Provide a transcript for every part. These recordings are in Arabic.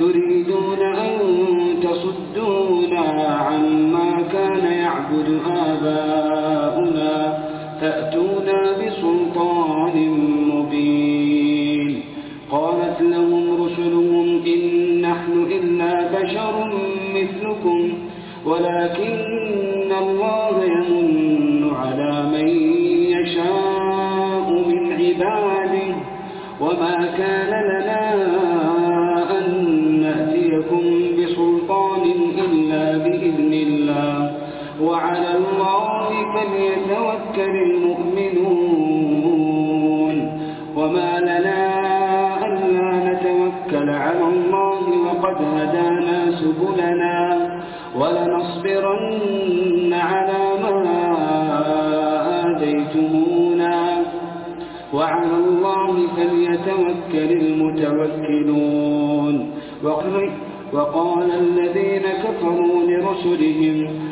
تريدون أن تصدونا عما كان يعبد آباؤنا فأتونا بسلطان مبين. قالت لهم رسلهم إن نحن إلا بشر مثلكم ولكن الله يمن على من يشاء من عباده وما كان وعلى الله فليتوكل المؤمنون. وما لنا ألا نتوكل على الله وقد هدانا سبلنا ولنصبرن على ما آذيتمونا وعلى الله فليتوكل المتوكلون. وقال الذين كفروا لرسلهم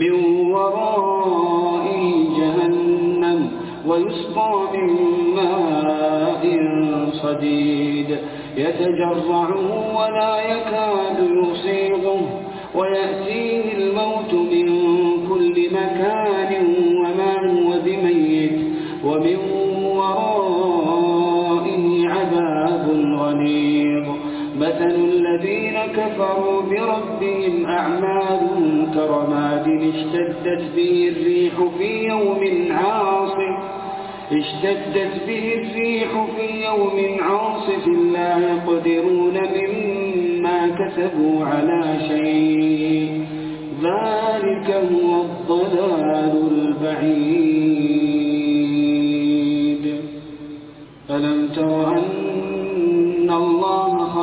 من ورائه جهنم ويسقى من ماء صديد. يتجرعه ولا يكاد يصيغه ويأتيه الذين كفروا بربهم أعمالهم كرماد اشتدت به الريح في يوم عاصف. اشتدت به الريح في يوم عاصف. لا يقدرون مما كسبوا على شيء. ذلك هو الضلال البعيد.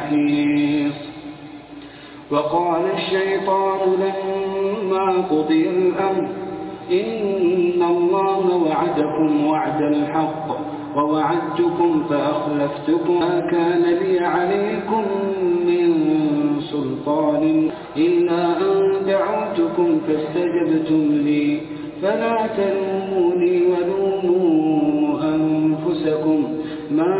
محيص وقال الشيطان لما قضي الأمر إن الله وعدكم وعد الحق ووعدتكم فأخلفتكم. ما كان لي عليكم من سلطان إلا أن دعوتكم فاستجبتم لي. فلا تلوموني ولوموا أنفسكم. ما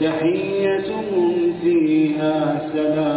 تحيتهم فيها سلام.